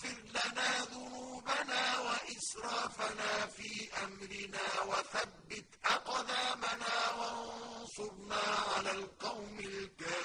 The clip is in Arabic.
وَاغْفِرْ لَنَا ذُنُوبَنَا وَإِسْرَافَنَا فِي أَمْرِنَا وَثَبِّتْ أَقْدَامَنَا وَانصُرْنَا عَلَى الْقَوْمِ الْكَافِرِينَ.